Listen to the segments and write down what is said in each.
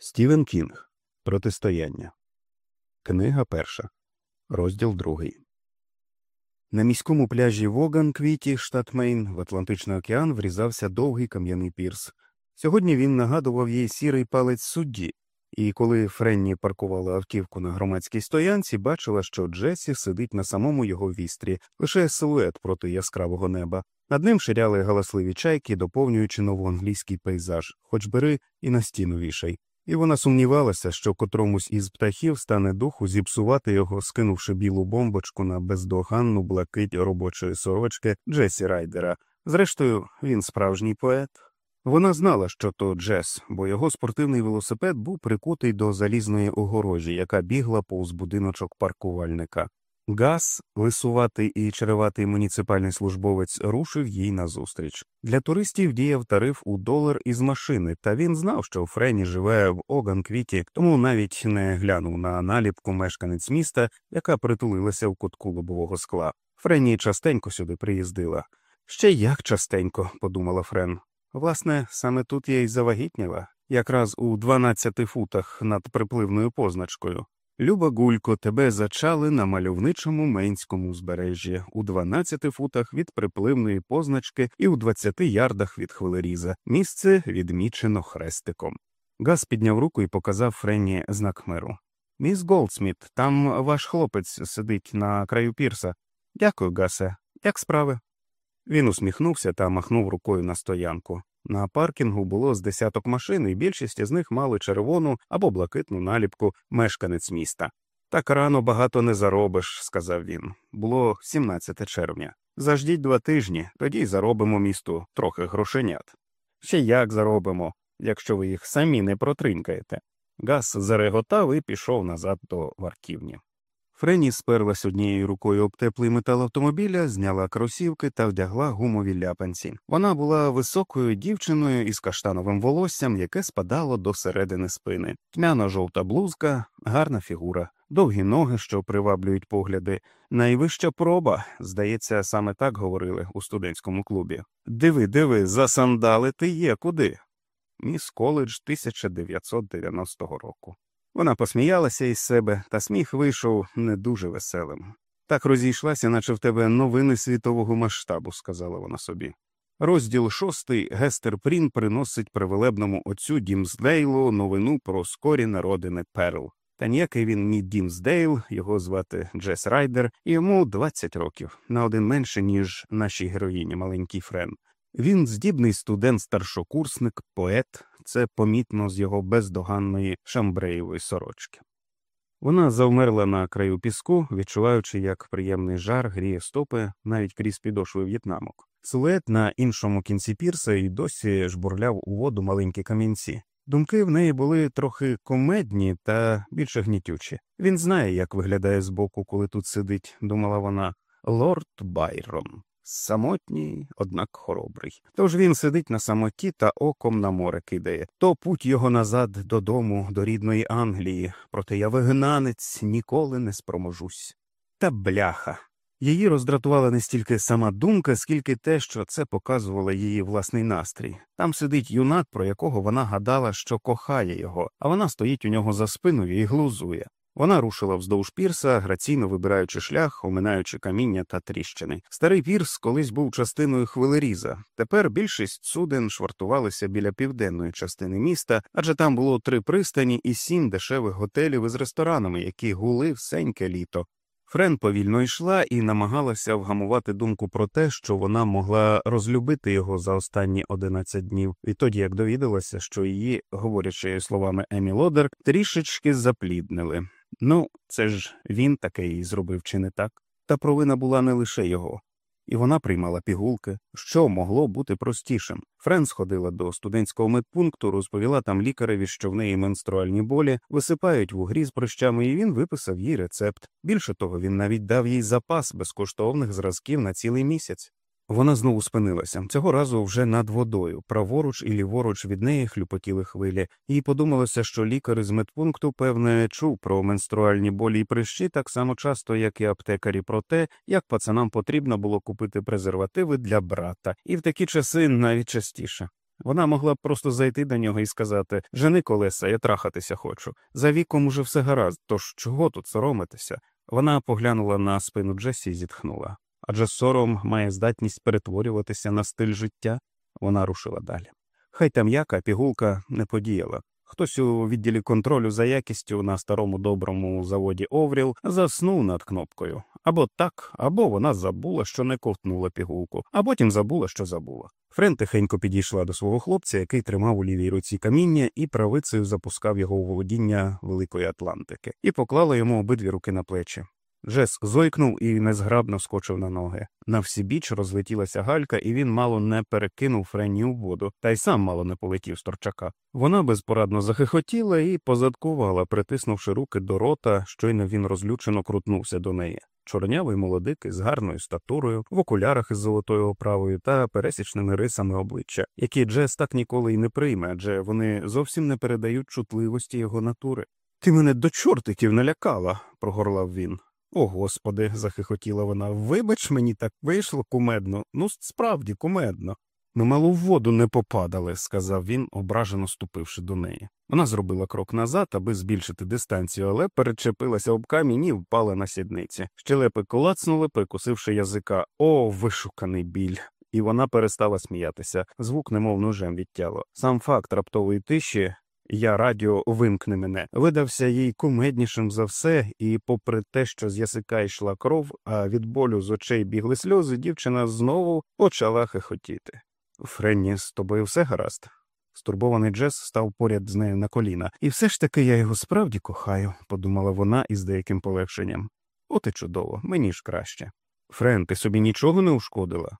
Стівен Кінг Протистояння. Книга перша. Розділ другий. На міському пляжі Воган Квіті, штат Мейн, в Атлантичний океан врізався довгий кам'яний пірс. Сьогодні він нагадував їй сірий палець судді, і коли Френні паркувала автівку на громадській стоянці, бачила, що Джесі сидить на самому його вістрі, лише силует проти яскравого неба. Над ним ширяли галасливі чайки, доповнюючи новоанглійський пейзаж, хоч бери і на стіну вішай і вона сумнівалася, що котромусь із птахів стане духу зіпсувати його, скинувши білу бомбочку на бездоганну блакить робочої сорочки Джесі Райдера. Зрештою, він справжній поет. Вона знала, що то Джес, бо його спортивний велосипед був прикутий до залізної огорожі, яка бігла повз будиночок паркувальника. Газ, лисуватий і череватий муніципальний службовець, рушив їй назустріч. Для туристів діяв тариф у долар із машини, та він знав, що Френі живе в Оганквіті, тому навіть не глянув на наліпку мешканець міста, яка притулилася в кутку лобового скла. Френі частенько сюди приїздила. Ще як частенько, подумала Френ. Власне, саме тут я й завагітніла, якраз у 12 футах над припливною позначкою. Люба гулько, тебе зачали на мальовничому Менському узбережжі у 12 футах від припливної позначки і у 20 ярдах від хвилеріза. Місце відмічено хрестиком. Газ підняв руку і показав Френні знак миру. Міс Голдсміт, там ваш хлопець сидить на краю пірса. Дякую, Гасе. Як справи? Він усміхнувся та махнув рукою на стоянку. На паркінгу було з десяток машин, і більшість із них мали червону або блакитну наліпку мешканець міста. Так рано багато не заробиш, сказав він. Було 17 червня. Заждіть два тижні, тоді й заробимо місту трохи грошенят. Ще як заробимо, якщо ви їх самі не протринкаєте. Газ зареготав і пішов назад до варківні. Френі сперлась однією рукою об теплий метал автомобіля, зняла кросівки та вдягла гумові ляпанці. Вона була високою дівчиною із каштановим волоссям, яке спадало до середини спини, тьмяно жовта блузка, гарна фігура, довгі ноги, що приваблюють погляди. Найвища проба, здається, саме так говорили у студентському клубі. Диви, диви, засандалити є куди. Міс коледж 1990 року. Вона посміялася із себе, та сміх вийшов не дуже веселим. Так розійшлася, наче в тебе новини світового масштабу, сказала вона собі. Розділ шостий Гестер Прін приносить привелебному отцю Дімсдейлу новину про скорі народини Перл. Та ніякий він не Дімсдейл, його звати Джес Райдер, і йому 20 років, на один менше, ніж нашій героїні, маленькій Френ. Він здібний студент, старшокурсник, поет, це помітно з його бездоганної шамбреєвої сорочки. Вона завмерла на краю піску, відчуваючи, як приємний жар гріє стопи навіть крізь підошви в'єтнамок. Силует на іншому кінці пірса і досі жбурляв у воду маленькі камінці. Думки в неї були трохи комедні та більше гнітючі. Він знає, як виглядає збоку, коли тут сидить, думала вона, лорд Байрон самотній, однак хоробрий. Тож він сидить на самоті та оком на море кидає. То путь його назад додому, до рідної Англії, проте я вигнанець ніколи не спроможусь. Та бляха. Її роздратувала не стільки сама думка, скільки те, що це показувало її власний настрій. Там сидить юнак, про якого вона гадала, що кохає його, а вона стоїть у нього за спиною і глузує. Вона рушила вздовж пірса, граційно вибираючи шлях, оминаючи каміння та тріщини. Старий пірс колись був частиною хвилеріза. Тепер більшість суден швартувалися біля південної частини міста, адже там було три пристані і сім дешевих готелів із ресторанами, які гули всеньке літо. Френ повільно йшла і намагалася вгамувати думку про те, що вона могла розлюбити його за останні одинадцять днів, відтоді як довідалася, що її, говорячи словами Емі Лодер, трішечки запліднили. Ну, це ж він таке їй зробив, чи не так? Та провина була не лише його, і вона приймала пігулки, що могло бути простішим. Френ сходила до студентського медпункту, розповіла там лікареві, що в неї менструальні болі, висипають вугрі з прищами, і він виписав їй рецепт. Більше того, він навіть дав їй запас безкоштовних зразків на цілий місяць. Вона знову спинилася цього разу вже над водою, праворуч і ліворуч від неї хлюпотіли хвилі, їй подумалося, що лікар із медпункту, певне, чув про менструальні болі і прищі так само часто, як і аптекарі, про те, як пацанам потрібно було купити презервативи для брата, і в такі часи навіть частіше. Вона могла б просто зайти до нього і сказати Жени колеса, я трахатися хочу. За віком уже все гаразд, тож чого тут соромитися? Вона поглянула на спину Джесі і зітхнула. Адже сором має здатність перетворюватися на стиль життя. Вона рушила далі. Хай там яка пігулка не подіяла. Хтось у відділі контролю за якістю на старому доброму заводі Овріл заснув над кнопкою. Або так, або вона забула, що не ковтнула пігулку, а потім забула, що забула. Френ тихенько підійшла до свого хлопця, який тримав у лівій руці каміння, і правицею запускав його у володіння Великої Атлантики, і поклала йому обидві руки на плечі. Джес зойкнув і незграбно скочив на ноги. На всі біч розлетілася галька, і він мало не перекинув Френні у воду, та й сам мало не полетів з торчака. Вона безпорадно захихотіла і позадкувала, притиснувши руки до рота, щойно він розлючено крутнувся до неї. Чорнявий молодик із гарною статурою, в окулярах із золотою оправою та пересічними рисами обличчя, які Джес так ніколи й не прийме, адже вони зовсім не передають чутливості його натури. Ти мене до чортиків налякала, прогорлав він. О, господи, захихотіла вона. Вибач, мені так вийшло кумедно. Ну, справді, кумедно. Ми мало в воду не попадали, сказав він, ображено ступивши до неї. Вона зробила крок назад, аби збільшити дистанцію, але перечепилася об камінь і впала на сідниці. Щелепи колацнули, прикусивши язика. О, вишуканий біль. І вона перестала сміятися. Звук, немов ножем відтяло. Сам факт раптової тиші я радіо вимкне мене, видався їй кумеднішим за все, і, попри те, що з язика йшла кров, а від болю з очей бігли сльози, дівчина знову почала хихотіти. Френні, з тобою все гаразд. Стурбований Джес став поряд з нею на коліна. І все ж таки я його справді кохаю, подумала вона із деяким полегшенням. От і чудово, мені ж краще. Френ, ти собі нічого не ушкодила?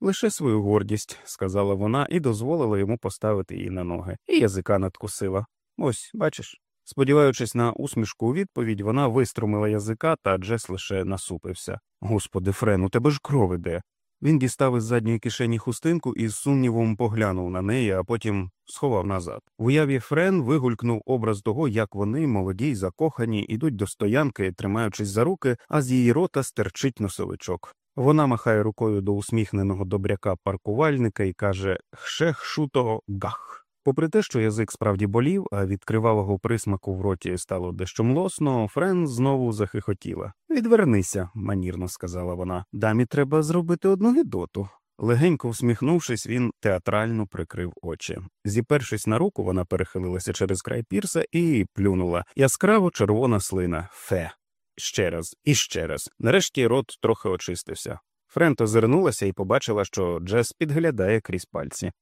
Лише свою гордість, сказала вона і дозволила йому поставити її на ноги, і язика надкусила. Ось, бачиш. Сподіваючись на усмішку у відповідь, вона виструмила язика, та Джес лише насупився. Господи, Френ, у тебе ж кров іде. Він дістав із задньої кишені хустинку і з сумнівом поглянув на неї, а потім сховав назад. В уяві Френ вигулькнув образ того, як вони, молоді й закохані, ідуть до стоянки, тримаючись за руки, а з її рота стерчить носовичок. Вона махає рукою до усміхненого добряка паркувальника і каже Хшех шуто гах. Попри те, що язик справді болів, а від кривавого присмаку в роті стало дещо млосно, Френ знову захихотіла. Відвернися, манірно сказала вона. Дамі треба зробити одну гідоту. Легенько всміхнувшись, він театрально прикрив очі. Зіпершись на руку, вона перехилилася через край пірса і плюнула яскраво червона слина. Фе. Ще раз і ще раз. Нарешті рот трохи очистився. Френт озирнулася і побачила, що Джес підглядає крізь пальці.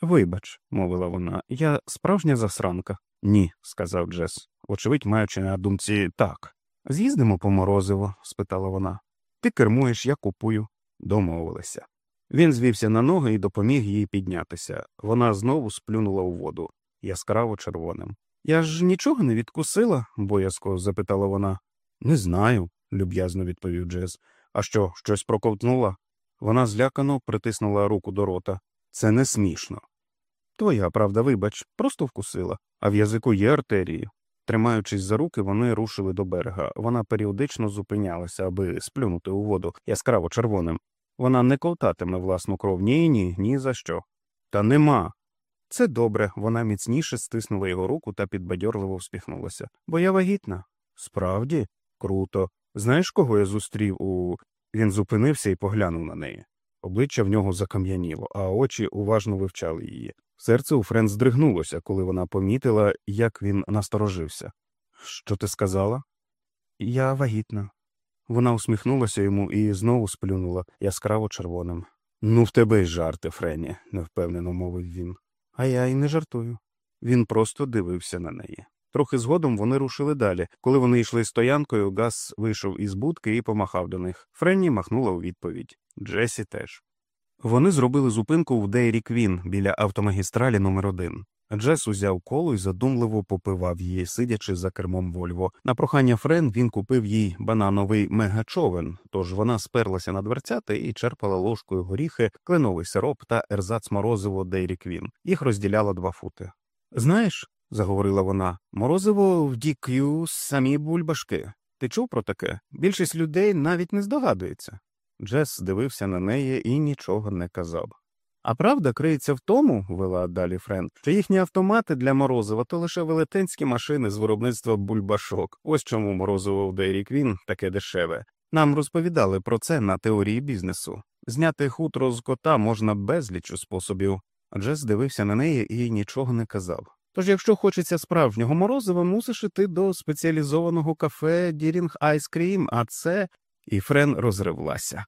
Вибач, мовила вона, я справжня засранка. Ні, сказав Джес, очевидь, маючи на думці так. З'їздимо по морозиво? спитала вона. Ти кермуєш, я купую. Домовилися. Він звівся на ноги і допоміг їй піднятися. Вона знову сплюнула у воду, яскраво червоним. Я ж нічого не відкусила? боязко запитала вона. Не знаю, люб'язно відповів Джез. А що, щось проковтнула? Вона злякано притиснула руку до рота. Це не смішно. Твоя правда, вибач, просто вкусила, а в язику є артерії. Тримаючись за руки, вони рушили до берега. Вона періодично зупинялася, аби сплюнути у воду яскраво червоним. Вона не ковтатиме власну кров ні ні, ні за що. Та нема. Це добре, вона міцніше стиснула його руку та підбадьорливо всміхнулася. Бо я вагітна. Справді, круто. Знаєш, кого я зустрів у. Він зупинився і поглянув на неї. Обличчя в нього закам'яніло, а очі уважно вивчали її. Серце у Френ здригнулося, коли вона помітила, як він насторожився. Що ти сказала? Я вагітна. Вона усміхнулася йому і знову сплюнула яскраво червоним. Ну, в тебе й жарти, Френі, невпевнено мовив він. А я й не жартую. Він просто дивився на неї. Трохи згодом вони рушили далі. Коли вони йшли стоянкою, Гас вийшов із будки і помахав до них. Френні махнула у відповідь. Джесі теж. Вони зробили зупинку в Дейрі Квін біля автомагістралі номер 1 Джес узяв коло і задумливо попивав її, сидячи за кермом Вольво. На прохання Френ він купив їй банановий мегачовен, тож вона сперлася на дверцята і черпала ложкою горіхи, кленовий сироп та ерзац морозиво Дейрі Квін. Їх розділяло два фути. Знаєш, заговорила вона, морозиво в Дік'ю самі бульбашки. Ти чув про таке? Більшість людей навіть не здогадується. Джес дивився на неї і нічого не казав. А правда криється в тому, вела далі Френ, що їхні автомати для морозива то лише велетенські машини з виробництва бульбашок. Ось чому морозиво в Дейрі Квін таке дешеве. Нам розповідали про це на теорії бізнесу. Зняти хутро з кота можна безліч способів. Джес дивився на неї і нічого не казав. Тож, якщо хочеться справжнього морозива, мусиш іти до спеціалізованого кафе Дірінг Айскрім, а це. І Френ розривлася.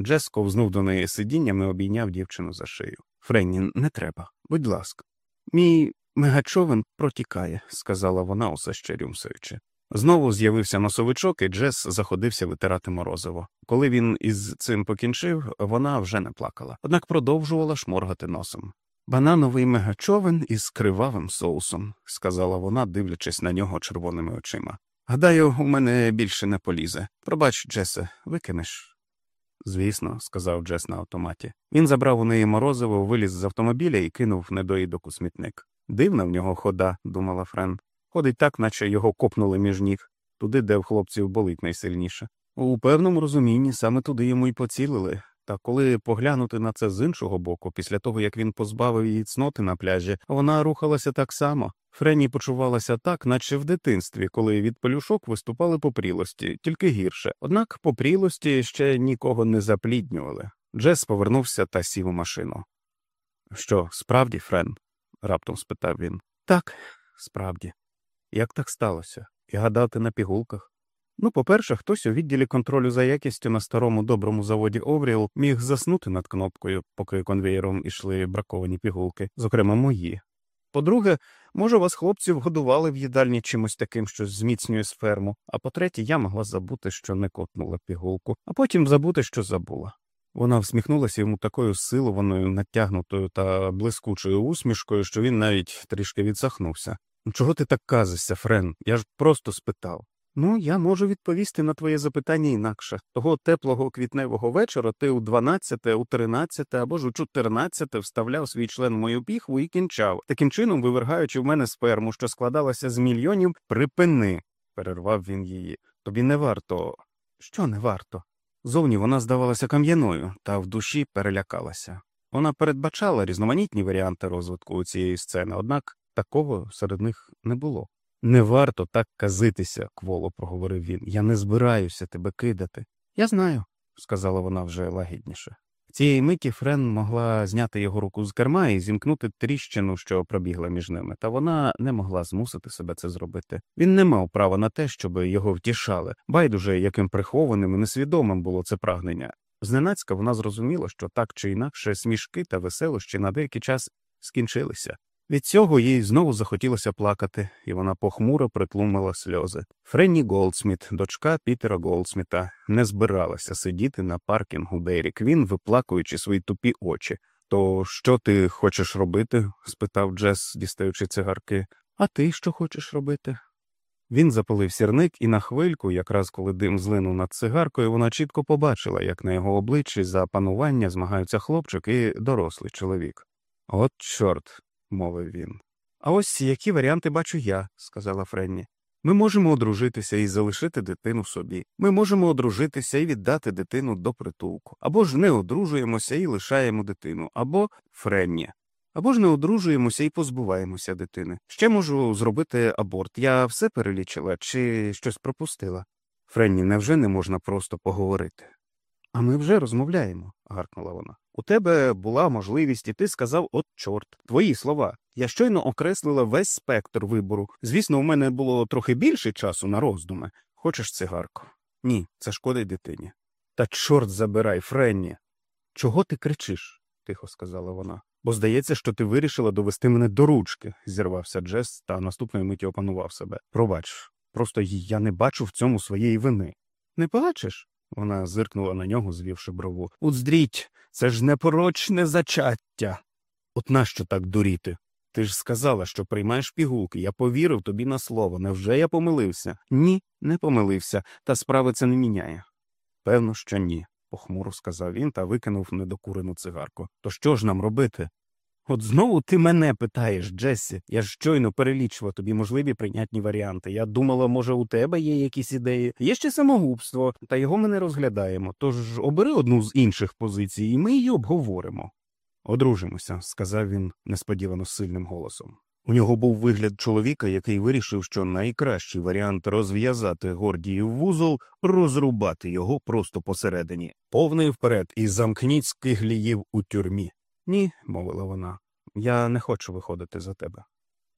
Джес ковзнув до неї сидінням і обійняв дівчину за шию. Френні, не треба, будь ласка. Мій мегачовен протікає, сказала вона, усе ще рюмсаючи. Знову з'явився носовичок, і Джес заходився витирати морозиво. Коли він із цим покінчив, вона вже не плакала, однак продовжувала шморгати носом. Банановий мегачовен із кривавим соусом, сказала вона, дивлячись на нього червоними очима. Гадаю, у мене більше не полізе. Пробач, Джесе, викинеш. Звісно, сказав Джес на автоматі. Він забрав у неї морозиво, виліз з автомобіля і кинув недоїдок у смітник. Дивна в нього хода, думала Френ. Ходить так, наче його копнули між ніг, туди, де в хлопців болить найсильніше. У певному розумінні саме туди йому й поцілили. Та коли поглянути на це з іншого боку, після того як він позбавив її цноти на пляжі, вона рухалася так само. Френі почувалася так, наче в дитинстві, коли від пелюшок виступали попрілості, тільки гірше. Однак попрілості ще нікого не запліднювали. Джес повернувся та сів у машину. Що, справді, Френ? раптом спитав він. Так, справді. Як так сталося? І гадати на пігулках? Ну, по-перше, хтось у відділі контролю за якістю на старому доброму заводі Овріл міг заснути над кнопкою, поки конвеєром ішли браковані пігулки, зокрема мої. По-друге, може, вас хлопців годували в їдальні чимось таким, що зміцнює сферму, а по-третє, я могла забути, що не котнула пігулку, а потім забути, що забула. Вона всміхнулася йому такою силованою, натягнутою та блискучою усмішкою, що він навіть трішки відсахнувся. Чого ти так казишся, Френ? Я ж просто спитав. Ну, я можу відповісти на твоє запитання інакше. Того теплого квітневого вечора ти у 12, у 13 або ж у 14 вставляв свій член в мою піхву і кінчав, таким чином вивергаючи в мене сперму, що складалася з мільйонів, припини, перервав він її. Тобі не варто. Що не варто? Зовні вона здавалася кам'яною, та в душі перелякалася. Вона передбачала різноманітні варіанти розвитку цієї сцени, однак такого серед них не було. Не варто так казитися, кволо проговорив він. Я не збираюся тебе кидати. Я знаю, сказала вона вже лагідніше. В цієї миті Френ могла зняти його руку з керма і зімкнути тріщину, що пробігла між ними, та вона не могла змусити себе це зробити. Він не мав права на те, щоб його втішали. Байдуже, яким прихованим і несвідомим було це прагнення. Зненацька вона зрозуміла, що так чи інакше смішки та веселощі на деякий час скінчилися. Від цього їй знову захотілося плакати, і вона похмуро притлумила сльози. Френні Голдсміт, дочка Пітера Голдсміта, не збиралася сидіти на паркінгу Дейрі Квін, виплакуючи свої тупі очі. То що ти хочеш робити? спитав Джес, дістаючи цигарки. А ти що хочеш робити? Він запалив сірник, і на хвильку, якраз коли дим злинув над цигаркою, вона чітко побачила, як на його обличчі за панування змагаються хлопчик і дорослий чоловік. От, чорт, мовив він. А ось які варіанти бачу я, сказала Френні. Ми можемо одружитися і залишити дитину собі. Ми можемо одружитися і віддати дитину до притулку. Або ж не одружуємося і лишаємо дитину, або Френні. Або ж не одружуємося і позбуваємося дитини. Ще можу зробити аборт. Я все перелічила чи щось пропустила. Френні, невже не можна просто поговорити? А ми вже розмовляємо, гаркнула вона. У тебе була можливість, і ти сказав от чорт. Твої слова. Я щойно окреслила весь спектр вибору. Звісно, у мене було трохи більше часу на роздуми. Хочеш цигарку? Ні, це шкодить дитині. Та чорт забирай, Френні. Чого ти кричиш? тихо сказала вона. Бо здається, що ти вирішила довести мене до ручки, зірвався Джес та наступної миті опанував себе. Пробач, просто я не бачу в цьому своєї вини. Не бачиш? Вона зиркнула на нього, звівши брову. Уздріть, це ж непорочне зачаття. От нащо так дуріти? Ти ж сказала, що приймаєш пігулки. Я повірив тобі на слово. Невже я помилився? Ні, не помилився, та справи це не міняє. Певно, що ні, похмуро сказав він та викинув недокурену цигарку. То що ж нам робити? От знову ти мене питаєш, Джессі. Я ж щойно перелічував тобі можливі прийнятні варіанти. Я думала, може, у тебе є якісь ідеї. Є ще самогубство, та його ми не розглядаємо. Тож обери одну з інших позицій, і ми її обговоримо. Одружимося, сказав він несподівано сильним голосом. У нього був вигляд чоловіка, який вирішив, що найкращий варіант розв'язати Гордіїв вузол розрубати його просто посередині, повний вперед і замкніть скигліїв у тюрмі. Ні, мовила вона, я не хочу виходити за тебе.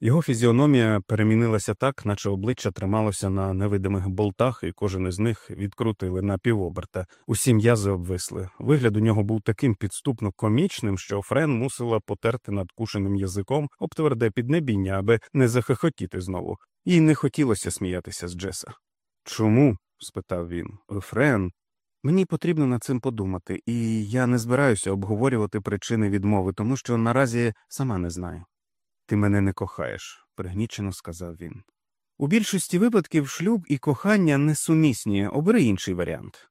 Його фізіономія перемінилася так, наче обличчя трималося на невидимих болтах, і кожен із них відкрутили на півоберта. Усі м'язи обвисли. Вигляд у нього був таким підступно комічним, що Френ мусила потерти над кушеним язиком об тверде піднебіння, аби не захихотіти знову. Їй не хотілося сміятися з Джеса. Чому? спитав він. Френ. Мені потрібно над цим подумати, і я не збираюся обговорювати причини відмови, тому що наразі сама не знаю. Ти мене не кохаєш, пригнічено сказав він. У більшості випадків шлюб і кохання несумісні, обери інший варіант.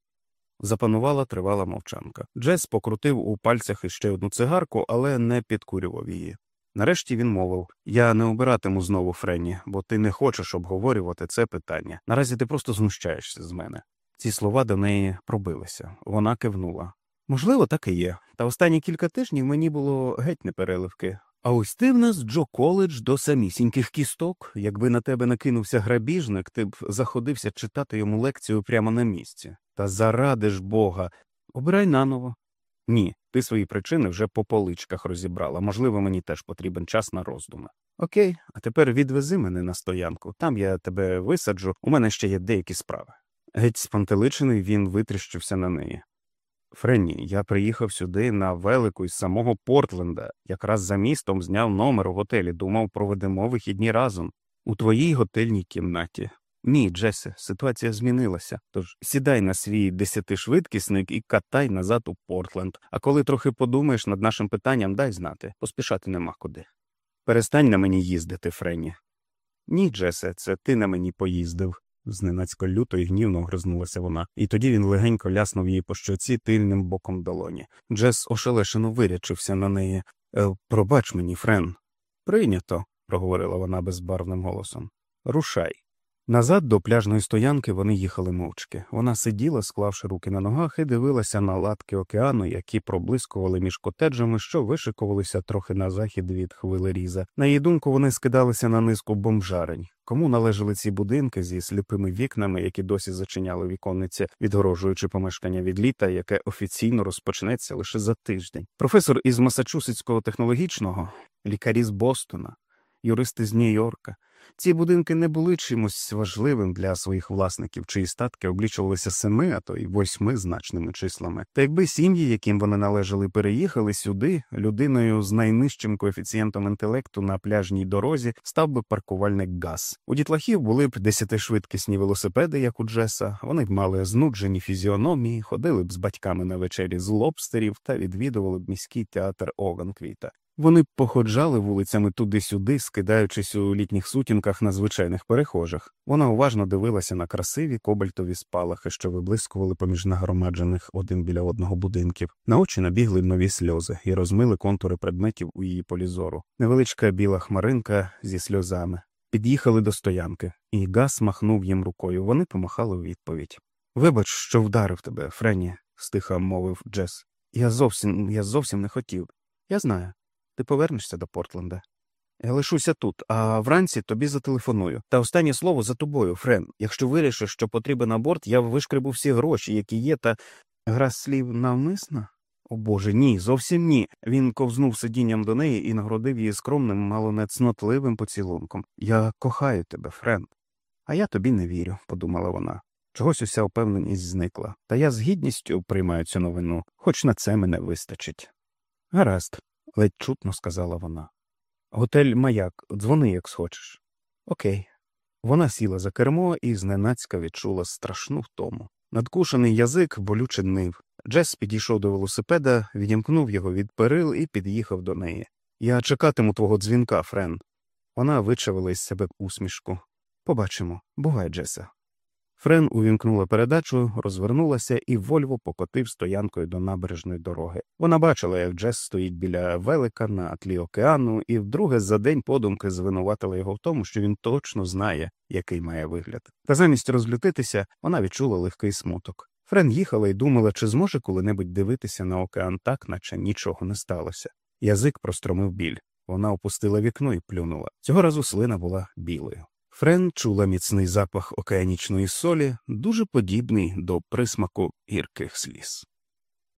Запанувала тривала мовчанка. Джес покрутив у пальцях іще одну цигарку, але не підкурював її. Нарешті він мовив Я не обиратиму знову Френні, бо ти не хочеш обговорювати це питання. Наразі ти просто знущаєшся з мене. Ці слова до неї пробилися. Вона кивнула. Можливо, так і є. Та останні кілька тижнів мені було геть непереливки. А ось ти в нас Джо Коледж до самісіньких кісток. Якби на тебе накинувся грабіжник, ти б заходився читати йому лекцію прямо на місці. Та заради ж бога, обирай наново. Ні, ти свої причини вже по поличках розібрала. Можливо, мені теж потрібен час на роздуми. Окей, а тепер відвези мене на стоянку. Там я тебе висаджу, у мене ще є деякі справи. Геть спантеличений він витріщився на неї. Френні, я приїхав сюди на велику із самого Портленда, якраз за містом зняв номер у готелі, думав, проведемо вихідні разом у твоїй готельній кімнаті. Ні, Джесе, ситуація змінилася. Тож сідай на свій десятишвидкісник і катай назад у Портленд. А коли трохи подумаєш над нашим питанням, дай знати, поспішати нема куди. Перестань на мені їздити, Френні. Ні, Джесе, це ти на мені поїздив. Зненацько люто і гнівно гризнулася вона, і тоді він легенько ляснув її по щоці тильним боком долоні. Джес ошелешено вирячився на неї. «Е, Пробач мені, Френ. Прийнято, проговорила вона безбарвним голосом. Рушай. Назад до пляжної стоянки вони їхали мовчки. Вона сиділа, склавши руки на ногах, і дивилася на латки океану, які проблискували між котеджами, що вишикувалися трохи на захід від хвили різа. На її думку, вони скидалися на низку бомжарень. Кому належали ці будинки зі сліпими вікнами, які досі зачиняли віконниці, відгорожуючи помешкання від літа, яке офіційно розпочнеться лише за тиждень. Професор із Масачусетського технологічного, лікарі з Бостона, юристи з Нью-Йорка. Ці будинки не були чимось важливим для своїх власників, чиї статки облічувалися семи, а то й восьми значними числами. Та якби сім'ї, яким вони належали, переїхали сюди, людиною з найнижчим коефіцієнтом інтелекту на пляжній дорозі став би паркувальник газ. У дітлахів були б десятишвидкісні велосипеди, як у Джеса. Вони б мали знуджені фізіономії, ходили б з батьками на вечері з лобстерів та відвідували б міський театр Оганквіта. Вони походжали вулицями туди-сюди, скидаючись у літніх сутінках на звичайних перехожих. Вона уважно дивилася на красиві кобальтові спалахи, що виблискували поміж нагромаджених один біля одного будинків. На очі набігли нові сльози і розмили контури предметів у її полі зору. Невеличка біла хмаринка зі сльозами. Під'їхали до стоянки, і Гас махнув їм рукою. Вони помахали у відповідь. Вибач, що вдарив тебе, Френі, стиха мовив Джес. Я зовсім я зовсім не хотів. Я знаю. Ти повернешся до Портленда. Я лишуся тут, а вранці тобі зателефоную. Та останнє слово за тобою, Френ. Якщо вирішиш, що потрібен аборт, я вишкребу всі гроші, які є, та гра слів навмисна? О Боже, ні, зовсім ні. Він ковзнув сидінням до неї і нагородив її скромним, мало не цнотливим поцілунком. Я кохаю тебе, Френ. А я тобі не вірю, подумала вона. Чогось уся впевненість зникла. Та я з гідністю приймаю цю новину, хоч на це мене вистачить. Гаразд ледь чутно сказала вона. Готель маяк, дзвони, як схочеш. Окей. Вона сіла за кермо і зненацька відчула страшну втому. Надкушений язик болюче нив. Джес підійшов до велосипеда, відімкнув його від перил і під'їхав до неї. Я чекатиму твого дзвінка, Френ. Вона вичавила із себе усмішку. Побачимо. Бувай, Джеса. Френ увімкнула передачу, розвернулася, і Вольво покотив стоянкою до набережної дороги. Вона бачила, як Джес стоїть біля велика на тлі океану, і вдруге за день подумки звинуватила його в тому, що він точно знає, який має вигляд. Та замість розлютитися вона відчула легкий смуток. Френ їхала і думала, чи зможе коли-небудь дивитися на океан так, наче нічого не сталося. Язик простромив біль. Вона опустила вікно і плюнула. Цього разу слина була білою. Френ чула міцний запах океанічної солі, дуже подібний до присмаку гірких сліз.